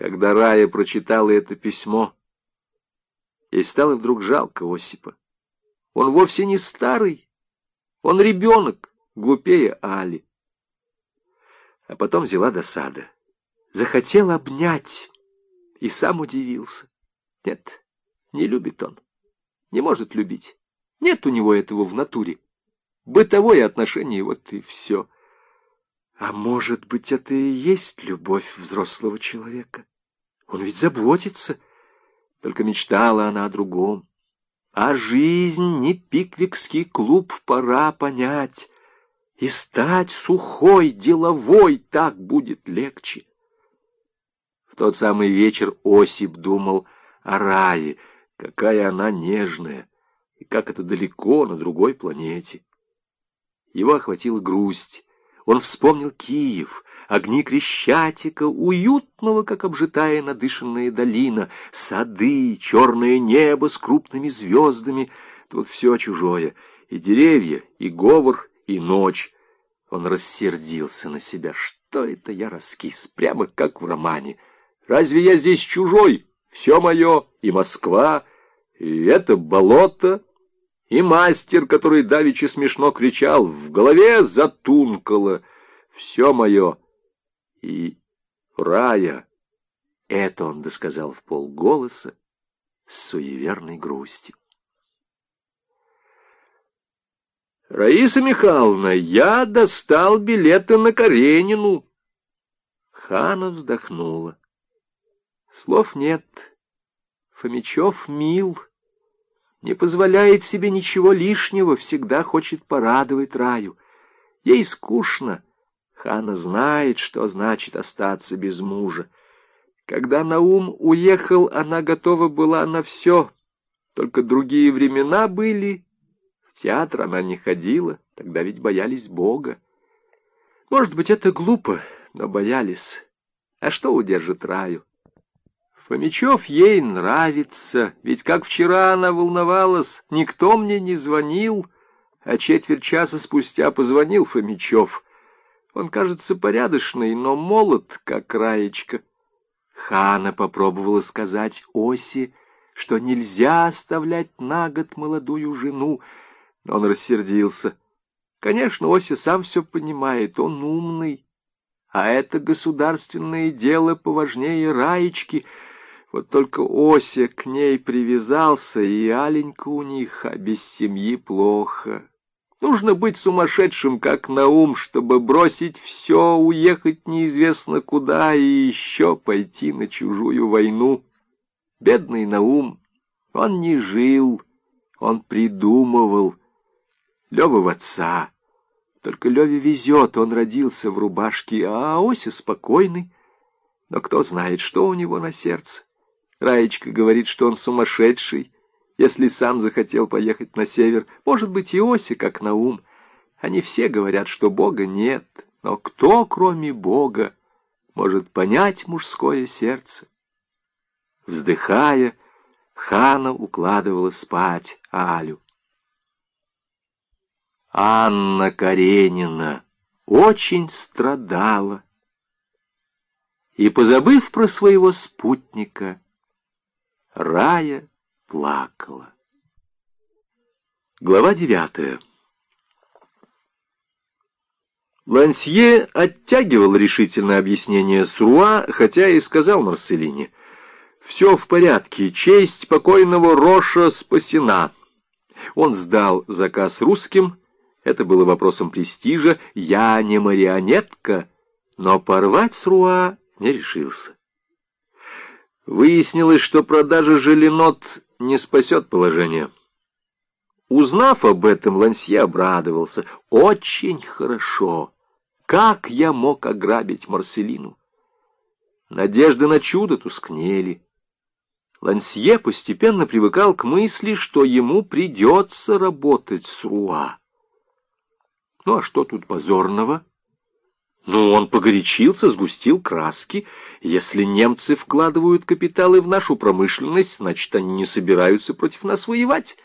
Когда Рая прочитала это письмо, ей стало вдруг жалко Осипа. Он вовсе не старый, он ребенок, глупее Али. А потом взяла досада. Захотел обнять и сам удивился. Нет, не любит он, не может любить. Нет у него этого в натуре. Бытовое отношение, вот и все. А может быть, это и есть любовь взрослого человека? Он ведь заботится. Только мечтала она о другом. А жизнь не пиквикский клуб, пора понять. И стать сухой, деловой так будет легче. В тот самый вечер Осип думал о рае, какая она нежная, и как это далеко на другой планете. Его охватила грусть. Он вспомнил Киев, огни Крещатика, уютного, как обжитая надышанная долина, сады, черное небо с крупными звездами. Тут все чужое, и деревья, и говор, и ночь. Он рассердился на себя. Что это я раскис, прямо как в романе. Разве я здесь чужой? Все мое, и Москва, и это болото, и мастер, который давеча смешно кричал, в голове затункало. Все мое, и рая. Это он досказал в полголоса с суеверной грустью. «Раиса Михайловна, я достал билеты на Каренину!» Хана вздохнула. Слов нет. Фомичев мил, не позволяет себе ничего лишнего, всегда хочет порадовать Раю. Ей скучно, Хана знает, что значит остаться без мужа. Когда Наум уехал, она готова была на все. Только другие времена были. В театр она не ходила, тогда ведь боялись Бога. Может быть, это глупо, но боялись. А что удержит Раю? Фомичев ей нравится, ведь как вчера она волновалась, никто мне не звонил, а четверть часа спустя позвонил Фомичев — он кажется порядочный, но молод, как Раечка. Хана попробовала сказать Осе, что нельзя оставлять на год молодую жену, но он рассердился. Конечно, Ося сам все понимает, он умный. А это государственное дело поважнее Раечки. Вот только Ося к ней привязался, и Аленька у них, а без семьи плохо. Нужно быть сумасшедшим, как Наум, чтобы бросить все, уехать неизвестно куда и еще пойти на чужую войну. Бедный Наум, он не жил, он придумывал. Лева в отца. Только Леве везет, он родился в рубашке, а Ося спокойный. Но кто знает, что у него на сердце. Раечка говорит, что он сумасшедший, если сам захотел поехать на север. Может быть, и Оси, как на ум. Они все говорят, что Бога нет. Но кто, кроме Бога, может понять мужское сердце? Вздыхая, Хана укладывала спать Алю. Анна Каренина очень страдала. И, позабыв про своего спутника, Рая плакала. Глава девятая. Лансье оттягивал решительное объяснение Сруа, хотя и сказал Марселине, «Все в порядке, честь покойного Роша спасена». Он сдал заказ русским, это было вопросом престижа, «Я не марионетка», но порвать Сруа не решился. Выяснилось, что продажа желенот не спасет положение. Узнав об этом, Лансье обрадовался. Очень хорошо. Как я мог ограбить Марселину? Надежды на чудо тускнели. Лансье постепенно привыкал к мысли, что ему придется работать с Руа. Ну а что тут позорного? Ну, он погорячился, сгустил краски. Если немцы вкладывают капиталы в нашу промышленность, значит, они не собираются против нас воевать.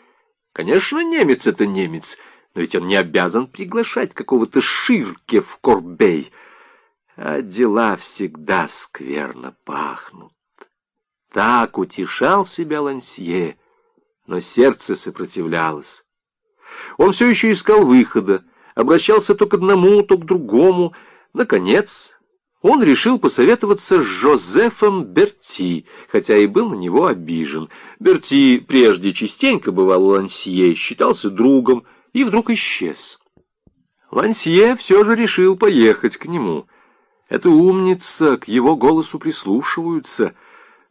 Конечно, немец — это немец, но ведь он не обязан приглашать какого-то Ширке в Корбей. а дела всегда скверно пахнут. Так утешал себя Лансье, но сердце сопротивлялось. Он все еще искал выхода, обращался то к одному, то к другому. Наконец, он решил посоветоваться с Жозефом Берти, хотя и был на него обижен. Берти прежде частенько бывал у Лансье, считался другом, и вдруг исчез. Лансье все же решил поехать к нему. Это умница, к его голосу прислушиваются.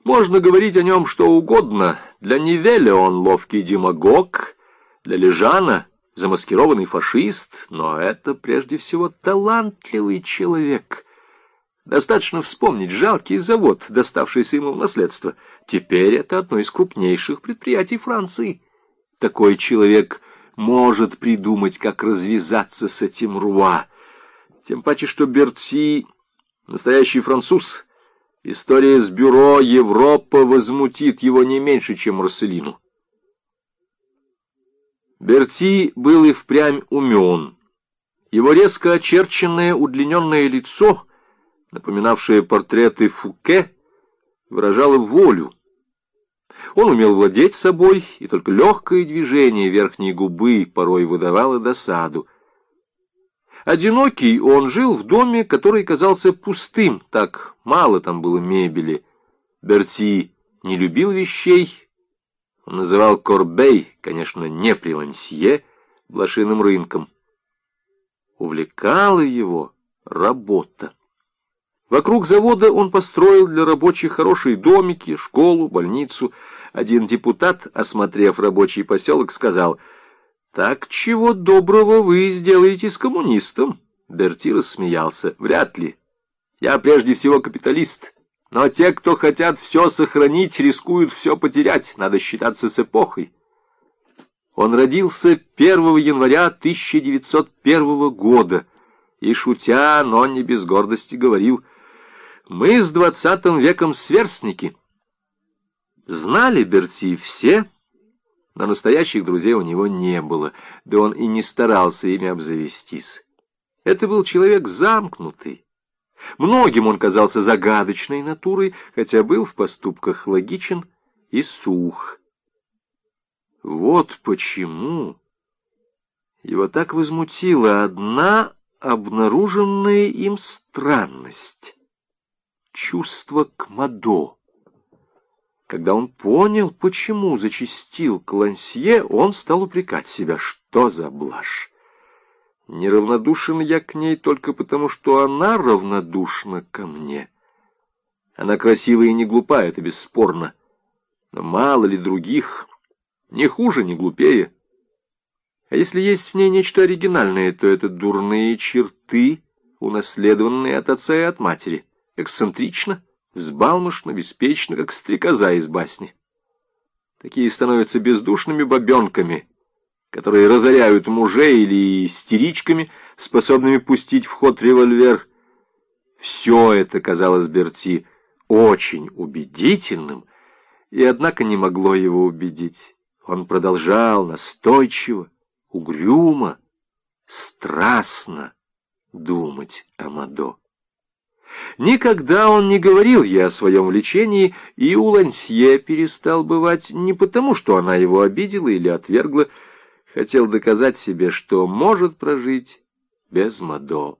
Можно говорить о нем что угодно. Для Невеля он ловкий демагог, для Лежана замаскированный фашист, но это прежде всего талантливый человек. Достаточно вспомнить жалкий завод, доставшийся ему в наследство. Теперь это одно из крупнейших предприятий Франции. Такой человек может придумать, как развязаться с этим Руа. Тем паче, что Бертси — настоящий француз. История с бюро Европа возмутит его не меньше, чем Марселину. Берти был и впрямь умен. Его резко очерченное удлиненное лицо, напоминавшее портреты Фуке, выражало волю, он умел владеть собой, и только легкое движение верхней губы порой выдавало досаду. Одинокий он жил в доме, который казался пустым, так мало там было мебели. Берти не любил вещей, он называл Корбей, конечно, не при Лансье, блошиным рынком. Увлекала его работа. Вокруг завода он построил для рабочих хорошие домики, школу, больницу — один депутат, осмотрев рабочий поселок, сказал, «Так чего доброго вы сделаете с коммунистом?» Берти рассмеялся. «Вряд ли. Я прежде всего капиталист. Но те, кто хотят все сохранить, рискуют все потерять. Надо считаться с эпохой». Он родился 1 января 1901 года и, шутя, но не без гордости, говорил, «Мы с двадцатым веком сверстники». Знали Берти все, но настоящих друзей у него не было, да он и не старался ими обзавестись. Это был человек замкнутый. Многим он казался загадочной натурой, хотя был в поступках логичен и сух. Вот почему его так возмутила одна обнаруженная им странность — чувство к Мадо. Когда он понял, почему зачистил Клансье, он стал упрекать себя, что за блажь. Неравнодушен я к ней только потому, что она равнодушна ко мне. Она красивая и не глупа, это бесспорно. Но мало ли других, не хуже, не глупее. А если есть в ней нечто оригинальное, то это дурные черты, унаследованные от отца и от матери. Эксцентрично взбалмошно, беспечно, как стрекоза из басни. Такие становятся бездушными бабенками, которые разоряют мужей или истеричками, способными пустить в ход револьвер. Все это казалось Берти очень убедительным, и однако не могло его убедить. Он продолжал настойчиво, угрюмо, страстно думать о Мадо. Никогда он не говорил ей о своем влечении, и у Лансье перестал бывать не потому, что она его обидела или отвергла, хотел доказать себе, что может прожить без Мадо.